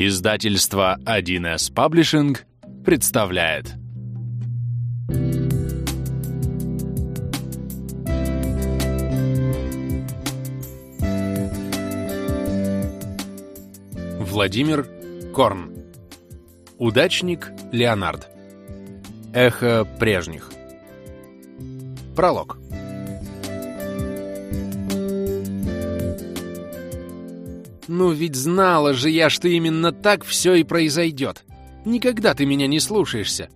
Издательство 1С Паблишинг представляет. Владимир Корн. Удачник Леонард. Эхо прежних. Пролог Ну ведь знала же я, что именно так все и произойдет. Никогда ты меня не слушаешься.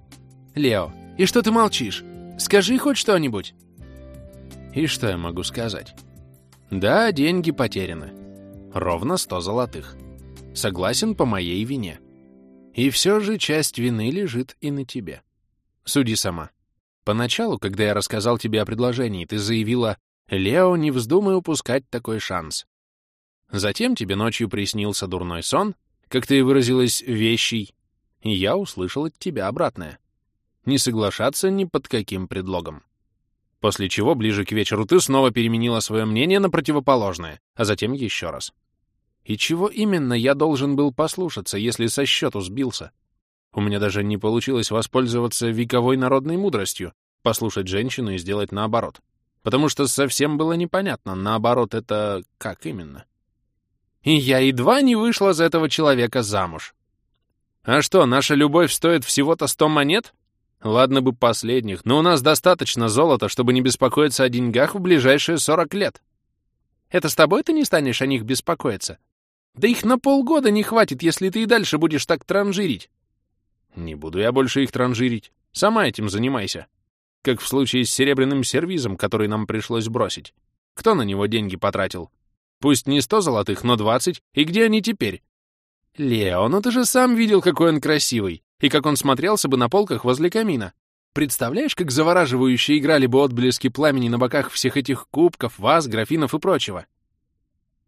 Лео, и что ты молчишь? Скажи хоть что-нибудь. И что я могу сказать? Да, деньги потеряны. Ровно сто золотых. Согласен по моей вине. И все же часть вины лежит и на тебе. Суди сама. Поначалу, когда я рассказал тебе о предложении, ты заявила, «Лео, не вздумай упускать такой шанс. Затем тебе ночью приснился дурной сон, как ты выразилась, вещий, и я услышал от тебя обратное. Не соглашаться ни под каким предлогом. После чего ближе к вечеру ты снова переменила свое мнение на противоположное, а затем еще раз. И чего именно я должен был послушаться, если со счету сбился? У меня даже не получилось воспользоваться вековой народной мудростью, послушать женщину и сделать наоборот. Потому что совсем было непонятно, наоборот это как именно. И я едва не вышла за этого человека замуж. А что, наша любовь стоит всего-то сто монет? Ладно бы последних, но у нас достаточно золота, чтобы не беспокоиться о деньгах в ближайшие сорок лет. Это с тобой ты не станешь о них беспокоиться? Да их на полгода не хватит, если ты и дальше будешь так транжирить. Не буду я больше их транжирить. Сама этим занимайся. Как в случае с серебряным сервизом, который нам пришлось бросить. Кто на него деньги потратил? Пусть не сто золотых, но двадцать. И где они теперь? Лео, ну ты же сам видел, какой он красивый. И как он смотрелся бы на полках возле камина. Представляешь, как завораживающе играли бы отблески пламени на боках всех этих кубков, ваз, графинов и прочего?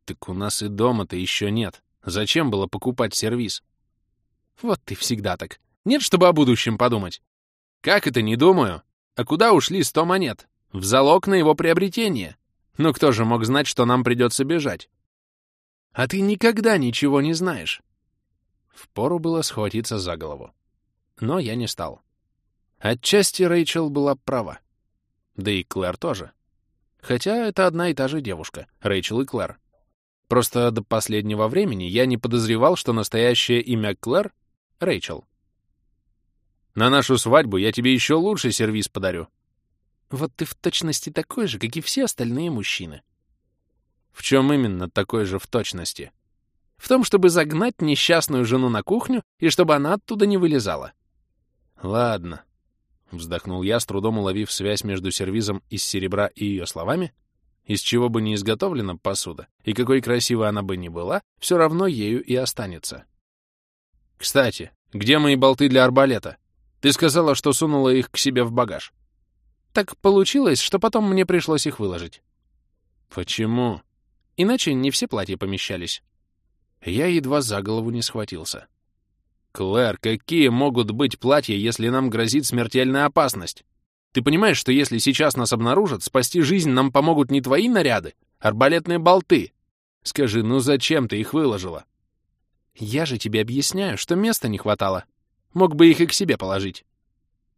Так у нас и дома-то еще нет. Зачем было покупать сервиз? Вот ты всегда так. Нет, чтобы о будущем подумать. Как это не думаю? А куда ушли сто монет? В залог на его приобретение. Но кто же мог знать, что нам придется бежать? А ты никогда ничего не знаешь. Впору было схватиться за голову. Но я не стал. Отчасти Рэйчел была права. Да и Клэр тоже. Хотя это одна и та же девушка, Рэйчел и Клэр. Просто до последнего времени я не подозревал, что настоящее имя Клэр — Рэйчел. На нашу свадьбу я тебе еще лучший сервис подарю, вот ты в точности такой же, как и все остальные мужчины. В чем именно такой же в точности? В том, чтобы загнать несчастную жену на кухню и чтобы она оттуда не вылезала. Ладно, вздохнул я, с трудом уловив связь между сервизом из серебра и ее словами, из чего бы не изготовлена посуда, и какой красивой она бы ни была, все равно ею и останется. Кстати, где мои болты для арбалета? Ты сказала, что сунула их к себе в багаж. Так получилось, что потом мне пришлось их выложить. Почему? Иначе не все платья помещались. Я едва за голову не схватился. Клэр, какие могут быть платья, если нам грозит смертельная опасность? Ты понимаешь, что если сейчас нас обнаружат, спасти жизнь нам помогут не твои наряды, а арбалетные болты? Скажи, ну зачем ты их выложила? Я же тебе объясняю, что места не хватало. Мог бы их и к себе положить.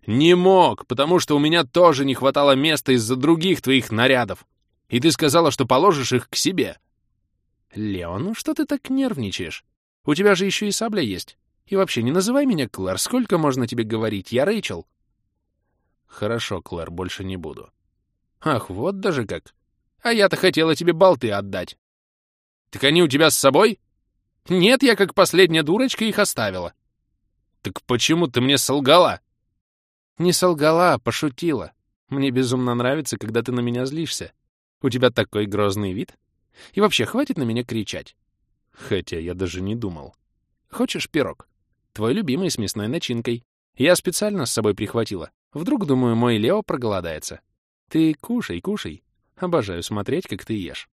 «Не мог, потому что у меня тоже не хватало места из-за других твоих нарядов. И ты сказала, что положишь их к себе». «Леон, ну что ты так нервничаешь? У тебя же еще и сабля есть. И вообще, не называй меня Клэр. Сколько можно тебе говорить? Я Рэйчел». «Хорошо, Клэр, больше не буду». «Ах, вот даже как. А я-то хотела тебе болты отдать». «Так они у тебя с собой?» «Нет, я как последняя дурочка их оставила». «Так почему ты мне солгала?» Не солгала, а пошутила. Мне безумно нравится, когда ты на меня злишься. У тебя такой грозный вид. И вообще, хватит на меня кричать. Хотя я даже не думал. Хочешь пирог? Твой любимый с мясной начинкой. Я специально с собой прихватила. Вдруг, думаю, мой Лео проголодается. Ты кушай, кушай. Обожаю смотреть, как ты ешь.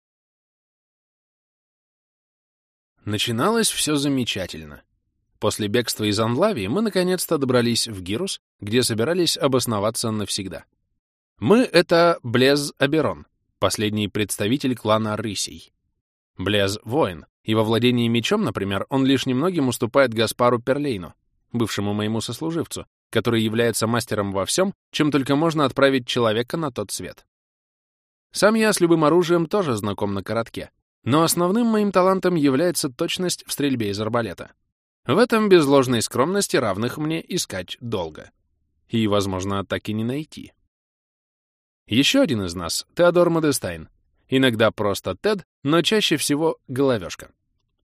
Начиналось все замечательно. После бегства из Анлавии мы наконец-то добрались в Гирус, где собирались обосноваться навсегда. Мы — это Блез Аберон, последний представитель клана Рысей. Блез — воин, и во владении мечом, например, он лишь немногим уступает Гаспару Перлейну, бывшему моему сослуживцу, который является мастером во всем, чем только можно отправить человека на тот свет. Сам я с любым оружием тоже знаком на коротке, но основным моим талантом является точность в стрельбе из арбалета. В этом без ложной скромности равных мне искать долго. И, возможно, так и не найти. Еще один из нас — Теодор Модестайн. Иногда просто Тед, но чаще всего головешка.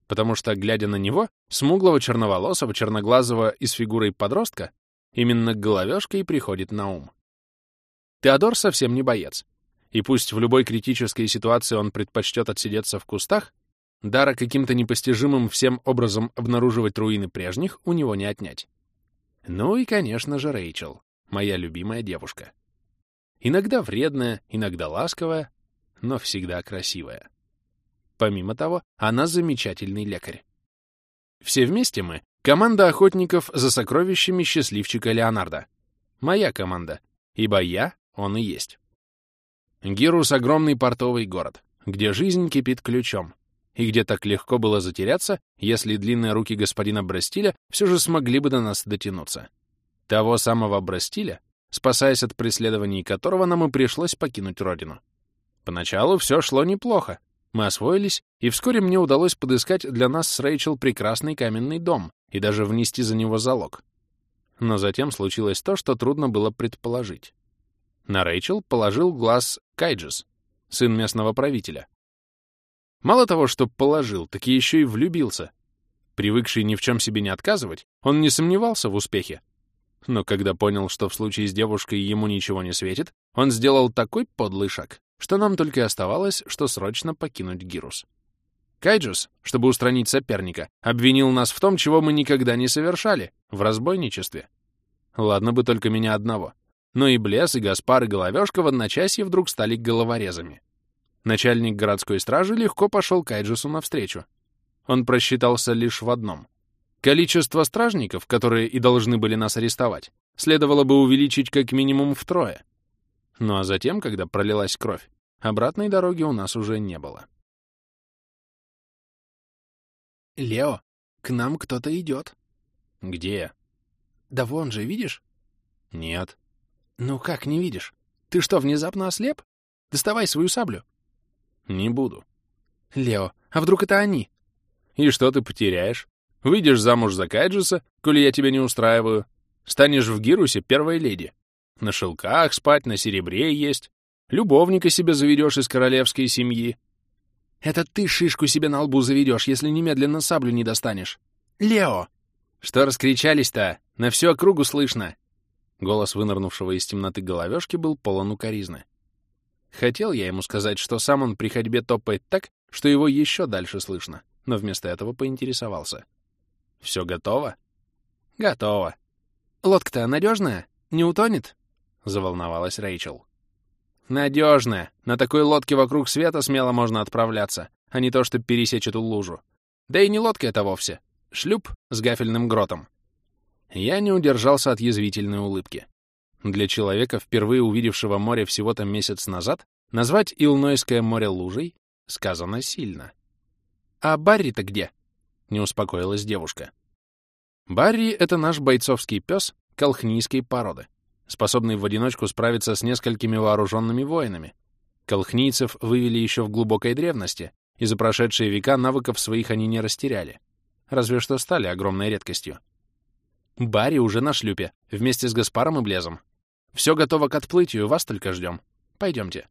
Потому что, глядя на него, смуглого черноволосого, черноглазого и с фигурой подростка, именно головешка и приходит на ум. Теодор совсем не боец. И пусть в любой критической ситуации он предпочтет отсидеться в кустах, дара каким-то непостижимым всем образом обнаруживать руины прежних у него не отнять. Ну и, конечно же, Рэйчел, моя любимая девушка. Иногда вредная, иногда ласковая, но всегда красивая. Помимо того, она замечательный лекарь. Все вместе мы — команда охотников за сокровищами счастливчика Леонардо. Моя команда, ибо я — он и есть. Гирус — огромный портовый город, где жизнь кипит ключом, и где так легко было затеряться, если длинные руки господина Брастиля все же смогли бы до нас дотянуться. Того самого Брастиля, спасаясь от преследований которого нам и пришлось покинуть родину. Поначалу все шло неплохо. Мы освоились, и вскоре мне удалось подыскать для нас с Рэйчел прекрасный каменный дом и даже внести за него залог. Но затем случилось то, что трудно было предположить. На Рэйчел положил глаз Кайджис, сын местного правителя. Мало того, что положил, так еще и влюбился. Привыкший ни в чем себе не отказывать, он не сомневался в успехе. Но когда понял, что в случае с девушкой ему ничего не светит, он сделал такой подлый шаг, что нам только и оставалось, что срочно покинуть Гирус. Кайджус, чтобы устранить соперника, обвинил нас в том, чего мы никогда не совершали, в разбойничестве. Ладно бы только меня одного. Но и Блес, и Гаспар, и Головешка в одночасье вдруг стали головорезами. Начальник городской стражи легко пошел Кайджусу навстречу. Он просчитался лишь в одном. Количество стражников, которые и должны были нас арестовать, следовало бы увеличить как минимум втрое. Ну а затем, когда пролилась кровь, обратной дороги у нас уже не было. «Лео, к нам кто-то идет». «Где?» «Да вон же, видишь?» «Нет». «Ну как не видишь? Ты что, внезапно ослеп? Доставай свою саблю». «Не буду». «Лео, а вдруг это они?» «И что ты потеряешь? Выйдешь замуж за Кайджиса, коли я тебя не устраиваю. Станешь в Гирусе первой леди. На шелках спать, на серебре есть. Любовника себе заведешь из королевской семьи. Это ты шишку себе на лбу заведешь, если немедленно саблю не достанешь. Лео! Что раскричались-то? На всю округу слышно. Голос вынырнувшего из темноты головешки был полон укоризны. Хотел я ему сказать, что сам он при ходьбе топает так, что его еще дальше слышно, но вместо этого поинтересовался. «Все готово?» «Готово. Лодка-то надежная? Не утонет?» — заволновалась Рэйчел. «Надежная. На такой лодке вокруг света смело можно отправляться, а не то, чтобы пересечь эту лужу. Да и не лодка это вовсе. Шлюп с гафельным гротом». Я не удержался от язвительной улыбки. Для человека, впервые увидевшего море всего-то месяц назад, назвать Илнойское море лужей сказано сильно. «А Барри-то где?» — не успокоилась девушка. Барри — это наш бойцовский пес колхнийской породы способный в одиночку справиться с несколькими вооруженными воинами. Колхнийцев вывели еще в глубокой древности, и за прошедшие века навыков своих они не растеряли. Разве что стали огромной редкостью. Барри уже на шлюпе, вместе с Гаспаром и Блезом. Все готово к отплытию, вас только ждем. Пойдемте.